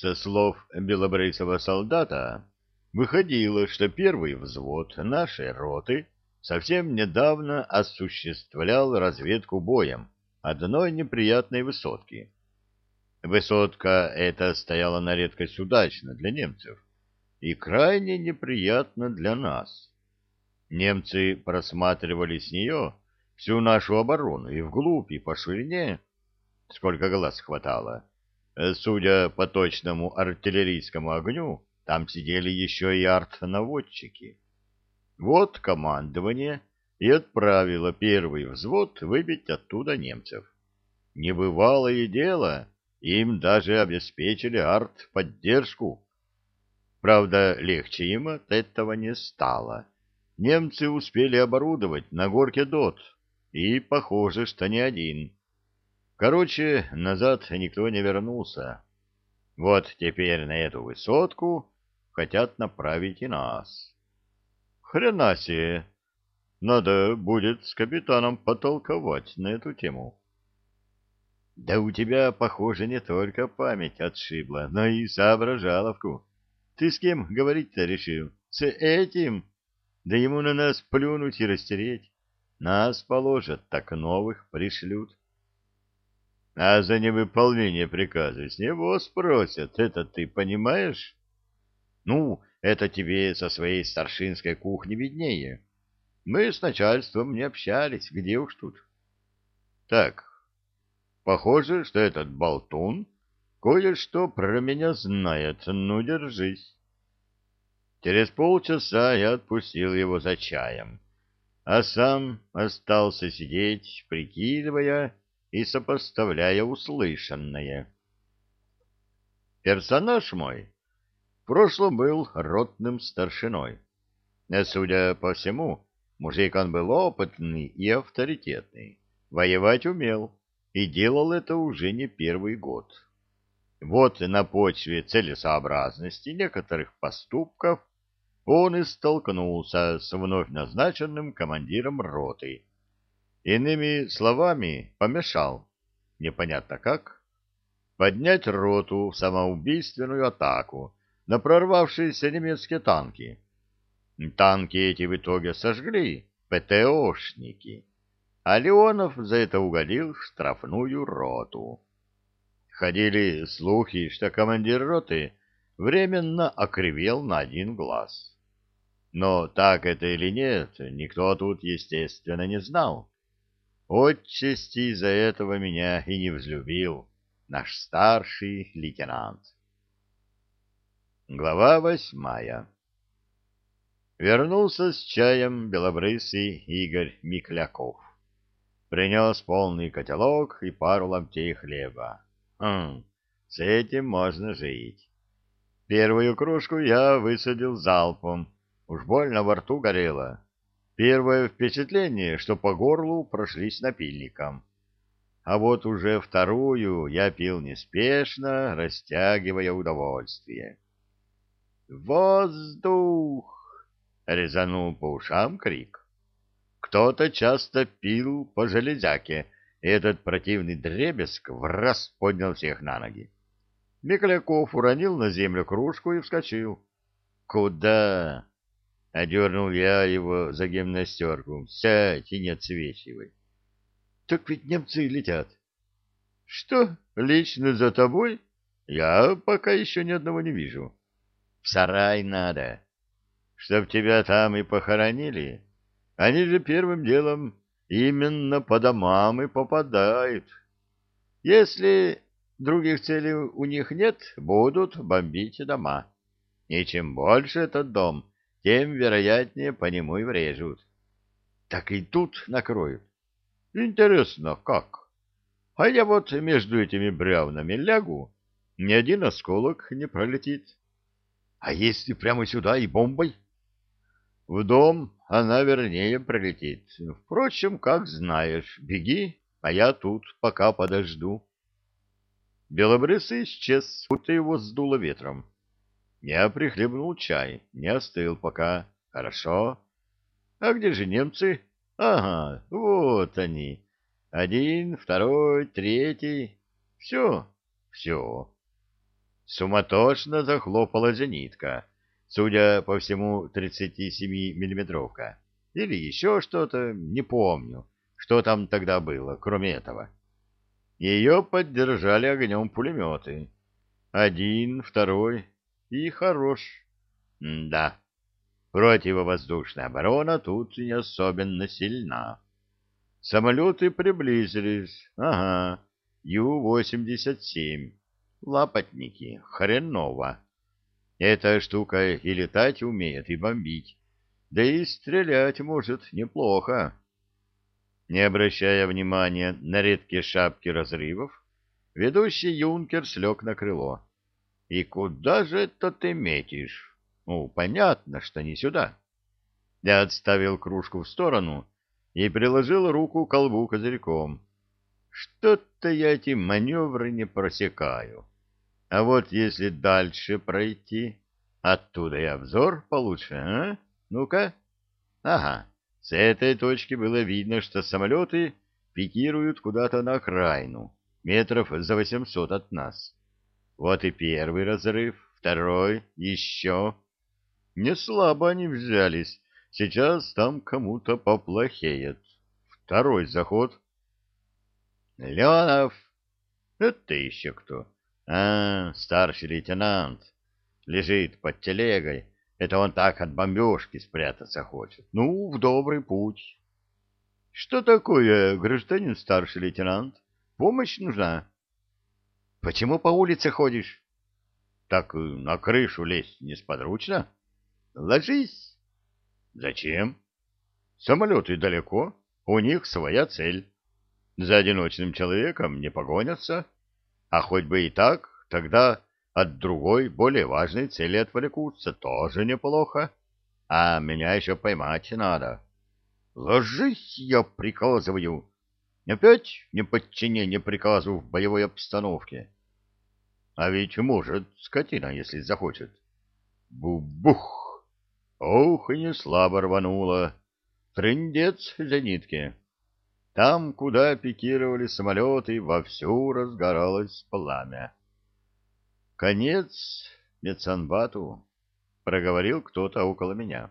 Со слов белобрысого солдата выходило, что первый взвод нашей роты совсем недавно осуществлял разведку боем одной неприятной высотки. Высотка эта стояла на редкость удачно для немцев и крайне неприятно для нас. Немцы просматривали с нее всю нашу оборону и вглубь, и по ширине, сколько глаз хватало. Судя по точному артиллерийскому огню, там сидели еще и артнаводчики. Вот командование и отправило первый взвод выбить оттуда немцев. Небывалое дело, им даже обеспечили артподдержку. Правда, легче им от этого не стало. Немцы успели оборудовать на горке ДОТ, и похоже, что не один. Короче, назад никто не вернулся. Вот теперь на эту высотку хотят направить и нас. Хрена себе! Надо будет с капитаном потолковать на эту тему. Да у тебя, похоже, не только память отшибла, но и соображаловку. Ты с кем говорить-то решил? С этим? Да ему на нас плюнуть и растереть. Нас положат, так новых пришлют. А за невыполнение приказа с него спросят. Это ты понимаешь? Ну, это тебе со своей старшинской кухни виднее. Мы с начальством не общались, где уж тут. Так, похоже, что этот болтун кое-что про меня знает. Ну, держись. Через полчаса я отпустил его за чаем, а сам остался сидеть, прикидывая и сопоставляя услышанное. Персонаж мой в прошлом был ротным старшиной. Судя по всему, мужик он был опытный и авторитетный, воевать умел и делал это уже не первый год. Вот на почве целесообразности некоторых поступков он и столкнулся с вновь назначенным командиром роты, Иными словами, помешал, непонятно как, поднять роту в самоубийственную атаку на прорвавшиеся немецкие танки. Танки эти в итоге сожгли ПТОшники, а Леонов за это угодил в штрафную роту. Ходили слухи, что командир роты временно окривел на один глаз. Но так это или нет, никто тут, естественно, не знал. Отчасти из-за этого меня и не взлюбил наш старший лейтенант. Глава восьмая Вернулся с чаем белобрысый Игорь Микляков. Принес полный котелок и пару ломтей хлеба. Хм, с этим можно жить. Первую кружку я высадил залпом, уж больно во рту горело. Первое впечатление, что по горлу прошлись напильником. А вот уже вторую я пил неспешно, растягивая удовольствие. «Воздух!» — резанул по ушам крик. Кто-то часто пил по железяке, и этот противный дребезг в раз поднял всех на ноги. Микляков уронил на землю кружку и вскочил. «Куда?» — одернул я его за гимнастерку. — Сядь и не отсвечивай. — Так ведь немцы летят. — Что, лично за тобой? Я пока еще ни одного не вижу. — В сарай надо. Чтоб тебя там и похоронили. Они же первым делом именно по домам и попадают. Если других целей у них нет, будут бомбить дома. И чем больше этот дом тем вероятнее по нему и врежут. Так и тут накроют. Интересно, как? А я вот между этими бревнами лягу, ни один осколок не пролетит. А если прямо сюда и бомбой? В дом она вернее пролетит. Впрочем, как знаешь, беги, а я тут пока подожду. Белобрысый исчез, будто его сдуло ветром. Я прихлебнул чай, не остыл пока. Хорошо. А где же немцы? Ага, вот они. Один, второй, третий. Все, все. Суматошно захлопала зенитка, судя по всему, 37-миллиметровка. Или еще что-то, не помню, что там тогда было, кроме этого. Ее поддержали огнем пулеметы. Один, второй и хорош. М да, противовоздушная оборона тут не особенно сильна. Самолеты приблизились. Ага, Ю-87. Лапотники. Хреново. Эта штука и летать умеет, и бомбить. Да и стрелять может неплохо. Не обращая внимания на редкие шапки разрывов, ведущий юнкер слег на крыло. «И куда же это ты метишь?» «Ну, понятно, что не сюда». Я отставил кружку в сторону и приложил руку к колбу козырьком. Что-то я эти маневры не просекаю. А вот если дальше пройти, оттуда и обзор получше, а? Ну-ка. Ага, с этой точки было видно, что самолеты пикируют куда-то на окраину, метров за восемьсот от нас. Вот и первый разрыв, второй, еще. Не слабо они взялись, сейчас там кому-то поплохеет. Второй заход. Леонов! Это еще кто? А, старший лейтенант. Лежит под телегой это он так от бомбежки спрятаться хочет. Ну, в добрый путь. Что такое, гражданин старший лейтенант? Помощь нужна? Почему по улице ходишь? Так э, на крышу лезть несподручно. Ложись. Зачем? Самолеты далеко, у них своя цель. За одиночным человеком не погонятся. А хоть бы и так, тогда от другой, более важной цели отвлекутся, тоже неплохо. А меня еще поймать надо. Ложись, я приказываю. Опять неподчинение приказу в боевой обстановке. А ведь может скотина, если захочет. Бу-бух! Ох, и не слабо рвануло. Трындец зенитки. Там, куда пикировали самолеты, вовсю разгоралось пламя. «Конец медсанбату», — проговорил кто-то около меня.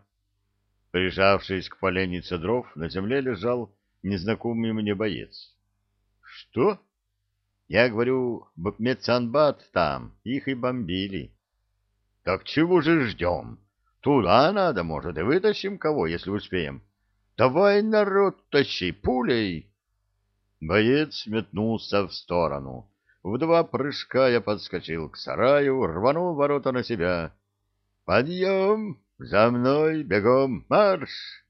Прижавшись к поленнице дров, на земле лежал незнакомый мне боец. «Что?» «Я говорю, медсанбат там, их и бомбили». «Так чего же ждем? Туда надо, может, и вытащим кого, если успеем. Давай, народ, тащи пулей!» Боец метнулся в сторону. В два прыжка я подскочил к сараю, рванул ворота на себя. «Подъем! За мной! Бегом! Марш!»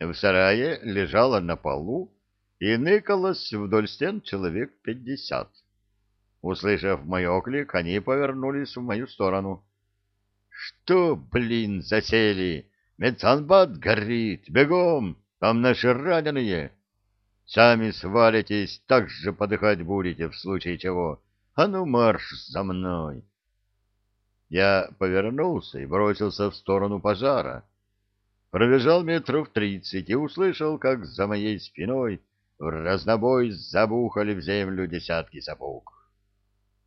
В сарае лежало на полу и ныкалось вдоль стен человек пятьдесят. Услышав мой оклик, они повернулись в мою сторону. «Что, блин, засели? Медсанбат горит! Бегом! Там наши раненые!» Сами свалитесь, так же подыхать будете в случае чего. А ну марш за мной. Я повернулся и бросился в сторону пожара. Пробежал метров тридцать и услышал, как за моей спиной в разнобой забухали в землю десятки сапог.